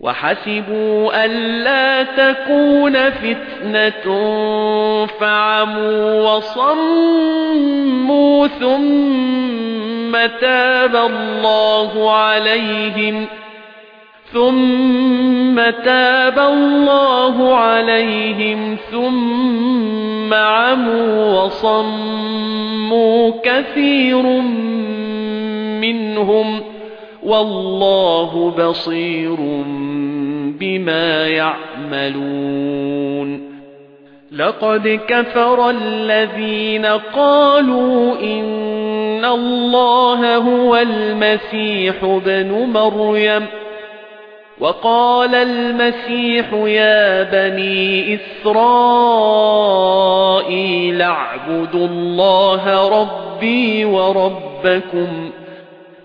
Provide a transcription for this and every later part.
وحسبوا ألا تكون فتنة فعموا وصموا ثم تاب الله عليهم ثم تاب الله عليهم ثم عموا وصموا كثير منهم والله بصير بما يعملون. لقد كفر الذين قالوا إن الله هو المسيح ابن مريم. وقال المسيح يا بني إسرائيل اعبدوا الله ربي وربكم.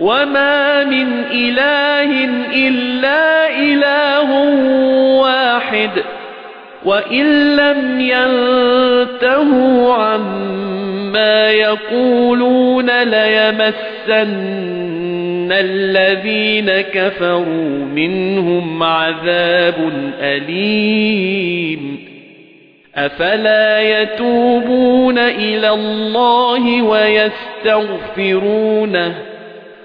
وما من إله إلا إله واحد وإن لم ينتهوا عما يقولون ليمسن الذين كفروا منهم عذاب أليم أفلا يتوبون إلى الله ويستغفرونه